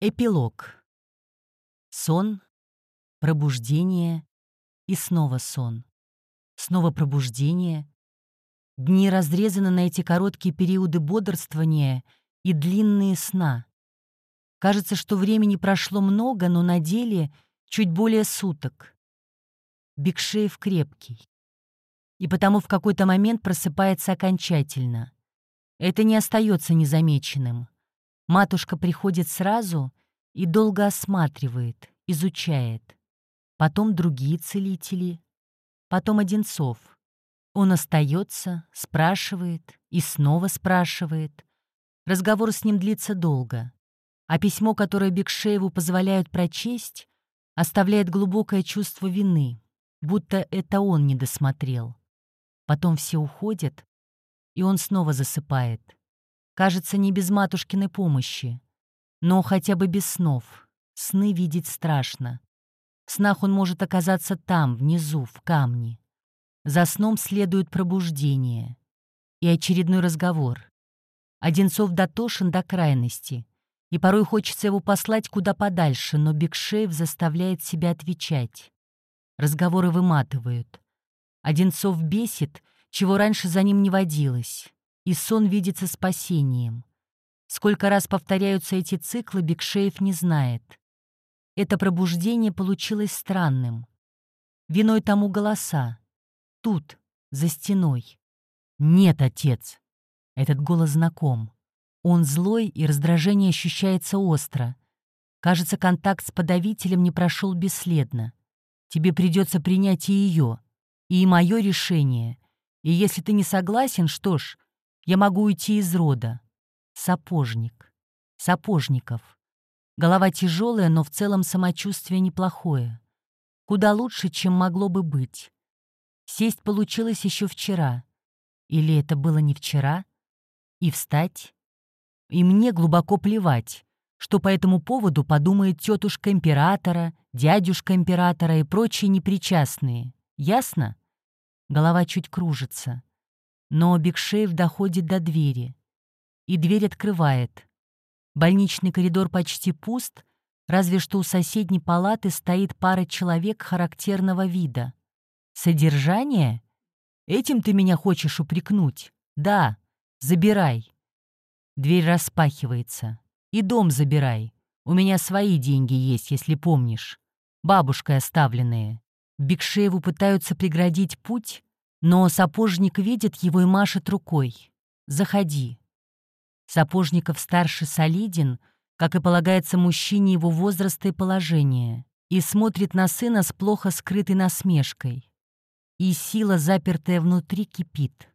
Эпилог. Сон, пробуждение и снова сон. Снова пробуждение. Дни разрезаны на эти короткие периоды бодрствования и длинные сна. Кажется, что времени прошло много, но на деле чуть более суток. Бекшеев крепкий. И потому в какой-то момент просыпается окончательно. Это не остается незамеченным. Матушка приходит сразу и долго осматривает, изучает. Потом другие целители. Потом Одинцов. Он остается, спрашивает и снова спрашивает. Разговор с ним длится долго. А письмо, которое Бекшееву позволяют прочесть, оставляет глубокое чувство вины, будто это он не досмотрел. Потом все уходят, и он снова засыпает. Кажется, не без матушкиной помощи. Но хотя бы без снов. Сны видеть страшно. В снах он может оказаться там, внизу, в камне. За сном следует пробуждение. И очередной разговор. Одинцов дотошен до крайности. И порой хочется его послать куда подальше, но Бекшеев заставляет себя отвечать. Разговоры выматывают. Одинцов бесит, чего раньше за ним не водилось и сон видится спасением. Сколько раз повторяются эти циклы, Бекшеев не знает. Это пробуждение получилось странным. Виной тому голоса. Тут, за стеной. «Нет, отец!» Этот голос знаком. Он злой, и раздражение ощущается остро. Кажется, контакт с подавителем не прошел бесследно. Тебе придется принять и ее, и мое решение. И если ты не согласен, что ж, я могу уйти из рода. Сапожник. Сапожников. Голова тяжелая, но в целом самочувствие неплохое. Куда лучше, чем могло бы быть. Сесть получилось еще вчера. Или это было не вчера? И встать? И мне глубоко плевать, что по этому поводу подумает тетушка императора, дядюшка императора и прочие непричастные. Ясно? Голова чуть кружится. Но Бекшеев доходит до двери. И дверь открывает. Больничный коридор почти пуст, разве что у соседней палаты стоит пара человек характерного вида. Содержание? Этим ты меня хочешь упрекнуть? Да, забирай. Дверь распахивается. И дом забирай. У меня свои деньги есть, если помнишь. Бабушкой оставленные. Бекшееву пытаются преградить путь, но сапожник видит его и машет рукой. «Заходи». Сапожников старше солиден, как и полагается мужчине его возраста и положения, и смотрит на сына с плохо скрытой насмешкой. И сила, запертая внутри, кипит.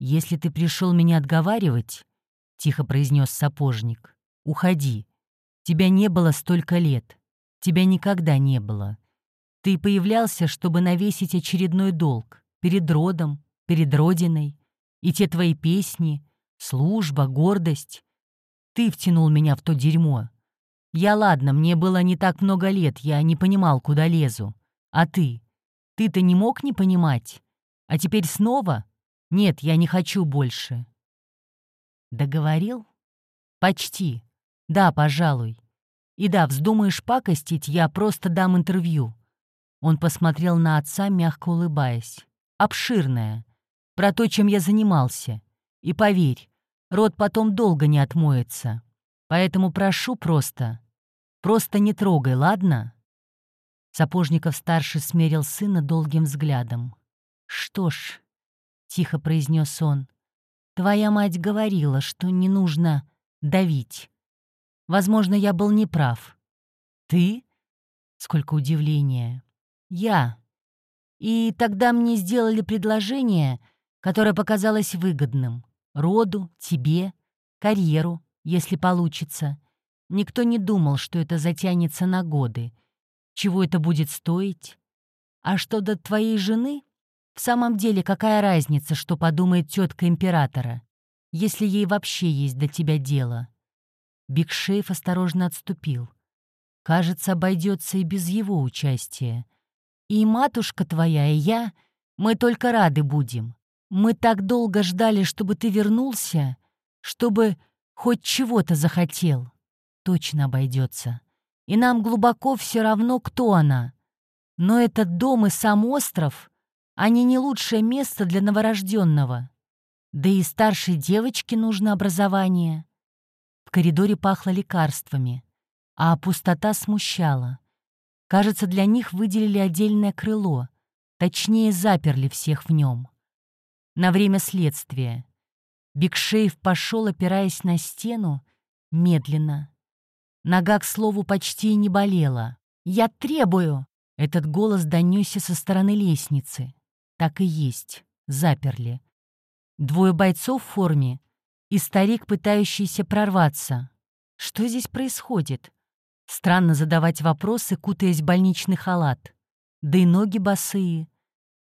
«Если ты пришел меня отговаривать», — тихо произнес сапожник, — «уходи. Тебя не было столько лет. Тебя никогда не было. Ты появлялся, чтобы навесить очередной долг перед родом, перед родиной, и те твои песни, служба, гордость. Ты втянул меня в то дерьмо. Я, ладно, мне было не так много лет, я не понимал, куда лезу. А ты? Ты-то не мог не понимать? А теперь снова? Нет, я не хочу больше. Договорил? Почти. Да, пожалуй. И да, вздумаешь пакостить, я просто дам интервью. Он посмотрел на отца, мягко улыбаясь обширная, про то, чем я занимался. И поверь, рот потом долго не отмоется. Поэтому прошу просто, просто не трогай, ладно?» Сапожников-старший смерил сына долгим взглядом. «Что ж», — тихо произнес он, — «твоя мать говорила, что не нужно давить. Возможно, я был неправ. Ты? Сколько удивления. Я. И тогда мне сделали предложение, которое показалось выгодным. Роду, тебе, карьеру, если получится. Никто не думал, что это затянется на годы. Чего это будет стоить? А что до твоей жены? В самом деле, какая разница, что подумает тетка императора, если ей вообще есть до тебя дело? Бигшейф осторожно отступил. Кажется, обойдется и без его участия. И матушка твоя, и я, мы только рады будем. Мы так долго ждали, чтобы ты вернулся, чтобы хоть чего-то захотел. точно обойдется. И нам глубоко все равно, кто она. Но этот дом и сам остров, они не лучшее место для новорожденного. Да и старшей девочке нужно образование. В коридоре пахло лекарствами, а пустота смущала. Кажется, для них выделили отдельное крыло, точнее, заперли всех в нем. На время следствия. Бигшеев пошел, опираясь на стену, медленно. Нога, к слову, почти не болела. «Я требую!» Этот голос донесся со стороны лестницы. Так и есть. Заперли. Двое бойцов в форме и старик, пытающийся прорваться. Что здесь происходит? Странно задавать вопросы, кутаясь в больничный халат. Да и ноги босые.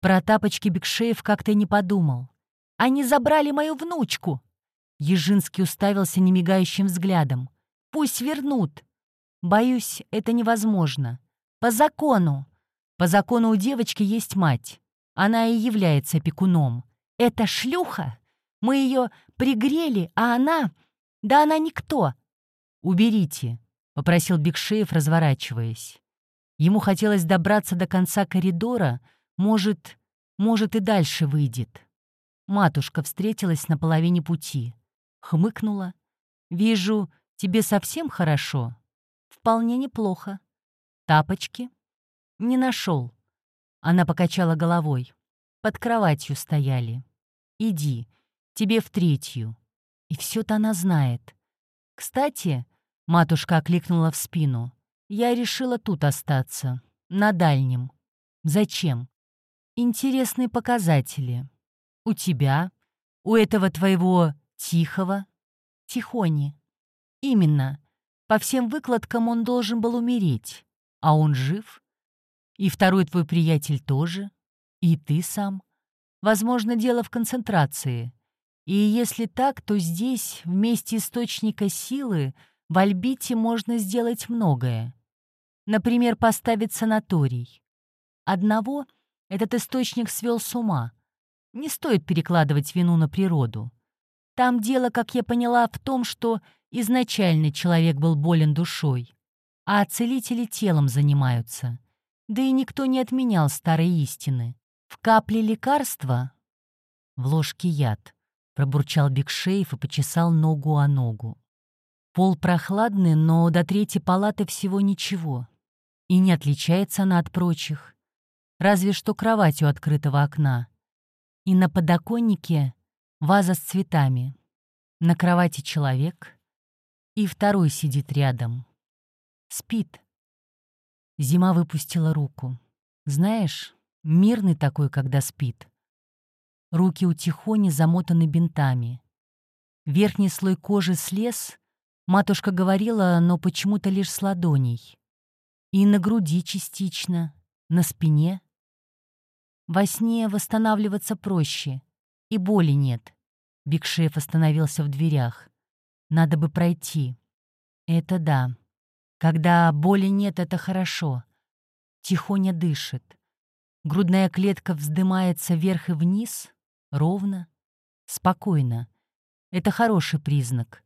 Про тапочки Бекшеев как-то не подумал. «Они забрали мою внучку!» Ежинский уставился немигающим взглядом. «Пусть вернут!» «Боюсь, это невозможно. По закону!» «По закону у девочки есть мать. Она и является опекуном. «Это шлюха? Мы ее пригрели, а она... Да она никто!» «Уберите», — попросил Бекшеев, разворачиваясь. Ему хотелось добраться до конца коридора, может, может и дальше выйдет. Матушка встретилась на половине пути. Хмыкнула. «Вижу, тебе совсем хорошо?» «Вполне неплохо». «Тапочки?» «Не нашел». Она покачала головой. Под кроватью стояли. Иди, тебе в третью. И все-то она знает. Кстати, матушка окликнула в спину. Я решила тут остаться, на дальнем. Зачем? Интересные показатели. У тебя, у этого твоего тихого, тихони. Именно. По всем выкладкам он должен был умереть. А он жив. И второй твой приятель тоже. И ты сам. Возможно, дело в концентрации. И если так, то здесь, вместе источника силы, в Альбите можно сделать многое. Например, поставить санаторий. Одного этот источник свел с ума. Не стоит перекладывать вину на природу. Там дело, как я поняла, в том, что изначально человек был болен душой, а целители телом занимаются. Да и никто не отменял старой истины. В капле лекарства, в ложке яд, пробурчал Бекшеев и почесал ногу о ногу. Пол прохладный, но до третьей палаты всего ничего. И не отличается она от прочих. Разве что кровать у открытого окна. И на подоконнике ваза с цветами. На кровати человек. И второй сидит рядом. Спит. Зима выпустила руку. Знаешь, Мирный такой, когда спит. Руки у Тихони замотаны бинтами. Верхний слой кожи слез, матушка говорила, но почему-то лишь с ладоней. И на груди частично, на спине. Во сне восстанавливаться проще, и боли нет. Бигшеф остановился в дверях. Надо бы пройти. Это да. Когда боли нет, это хорошо. Тихоня дышит. Грудная клетка вздымается вверх и вниз, ровно, спокойно. Это хороший признак.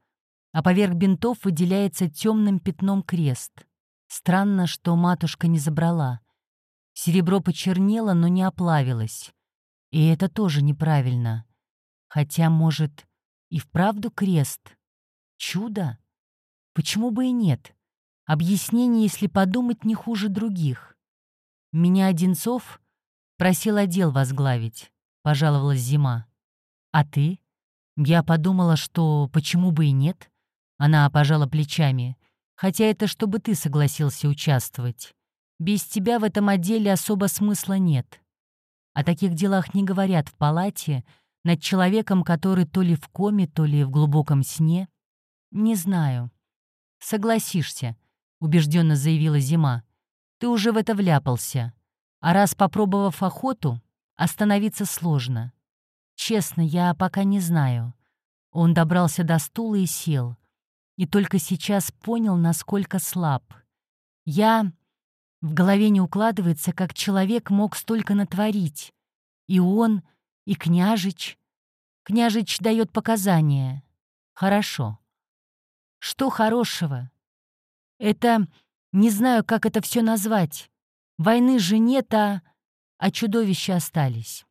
А поверх бинтов выделяется темным пятном крест. Странно, что матушка не забрала. Серебро почернело, но не оплавилось. И это тоже неправильно. Хотя, может, и вправду крест? Чудо? Почему бы и нет? Объяснение, если подумать, не хуже других. Меня Одинцов Просил отдел возглавить, пожаловалась Зима. А ты? Я подумала, что почему бы и нет? Она пожала плечами. Хотя это чтобы ты согласился участвовать. Без тебя в этом отделе особо смысла нет. О таких делах не говорят в палате над человеком, который то ли в коме, то ли в глубоком сне. Не знаю. Согласишься, убежденно заявила Зима. Ты уже в это вляпался. А раз попробовав охоту, остановиться сложно. Честно, я пока не знаю. Он добрался до стула и сел. И только сейчас понял, насколько слаб. Я... В голове не укладывается, как человек мог столько натворить. И он, и княжич. Княжич дает показания. Хорошо. Что хорошего? Это... Не знаю, как это все назвать. Войны же нет, а... А чудовища остались.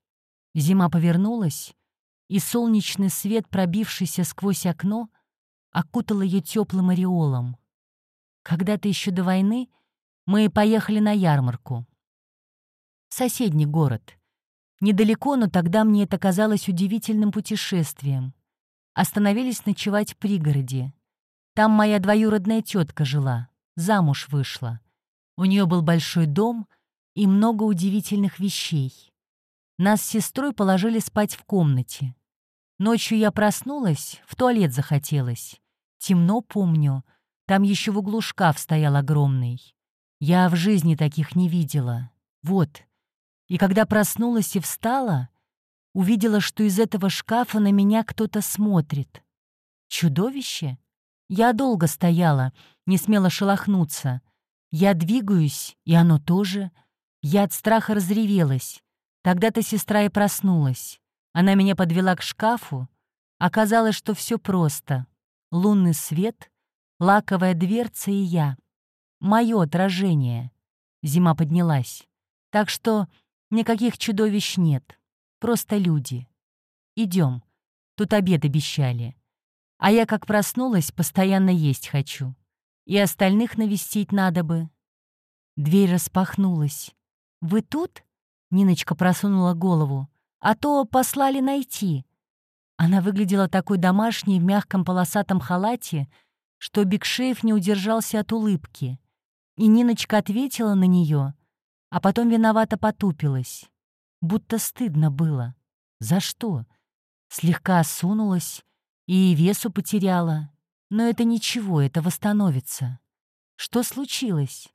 Зима повернулась, и солнечный свет, пробившийся сквозь окно, окутал ее теплым ореолом. Когда-то еще до войны мы поехали на ярмарку. Соседний город. Недалеко, но тогда мне это казалось удивительным путешествием. Остановились ночевать в пригороде. Там моя двоюродная тетка жила, замуж вышла. У нее был большой дом и много удивительных вещей. Нас с сестрой положили спать в комнате. Ночью я проснулась, в туалет захотелось. Темно помню, там еще в углу шкаф стоял огромный. Я в жизни таких не видела. Вот. И когда проснулась и встала, увидела, что из этого шкафа на меня кто-то смотрит. Чудовище? Я долго стояла, не смела шелохнуться. Я двигаюсь, и оно тоже. Я от страха разревелась. Тогда-то сестра и проснулась. Она меня подвела к шкафу. Оказалось, что все просто. Лунный свет, лаковая дверца и я. Мое отражение. Зима поднялась. Так что никаких чудовищ нет. Просто люди. Идем. Тут обед обещали. А я как проснулась, постоянно есть хочу. И остальных навестить надо бы. Дверь распахнулась. «Вы тут?» Ниночка просунула голову а то послали найти». Она выглядела такой домашней в мягком полосатом халате, что Бигшеев не удержался от улыбки. И Ниночка ответила на нее, а потом виновато потупилась. Будто стыдно было. За что? Слегка осунулась и весу потеряла. Но это ничего, это восстановится. Что случилось?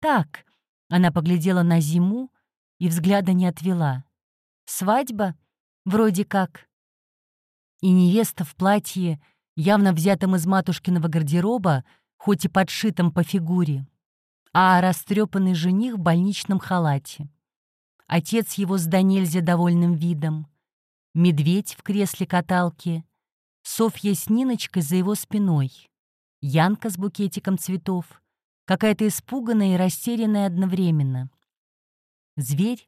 Так, она поглядела на зиму и взгляда не отвела. Свадьба? Вроде как. И невеста в платье, явно взятом из матушкиного гардероба, хоть и подшитом по фигуре, а растрепанный жених в больничном халате. Отец его с до довольным видом, медведь в кресле каталки, Софья с Ниночкой за его спиной, Янка с букетиком цветов, какая-то испуганная и растерянная одновременно. Зверь,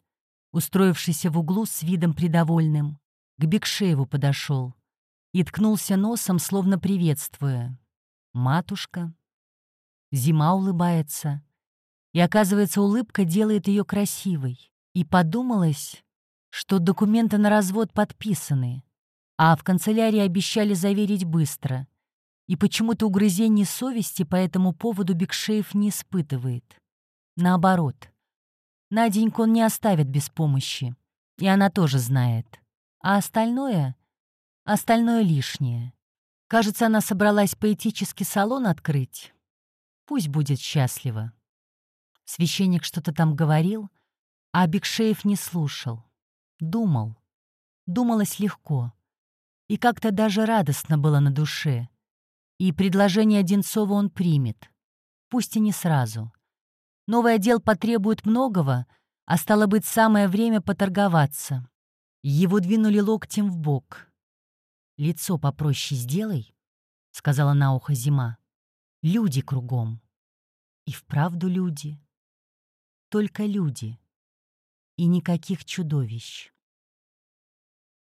устроившийся в углу с видом придовольным, к Бекшееву подошел и ткнулся носом, словно приветствуя. «Матушка». Зима улыбается. И, оказывается, улыбка делает ее красивой. И подумалось, что документы на развод подписаны, а в канцелярии обещали заверить быстро. И почему-то угрызений совести по этому поводу Бекшеев не испытывает. Наоборот, Наденьку он не оставит без помощи. И она тоже знает. А остальное? Остальное лишнее. Кажется, она собралась поэтический салон открыть. Пусть будет счастлива. Священник что-то там говорил, а Бекшеев не слушал. Думал. Думалось легко. И как-то даже радостно было на душе. И предложение Одинцова он примет. Пусть и не сразу. Новый отдел потребует многого, а стало быть, самое время поторговаться. Его двинули локтем в бок. «Лицо попроще сделай», — сказала на ухо зима. «Люди кругом». И вправду люди. Только люди. И никаких чудовищ.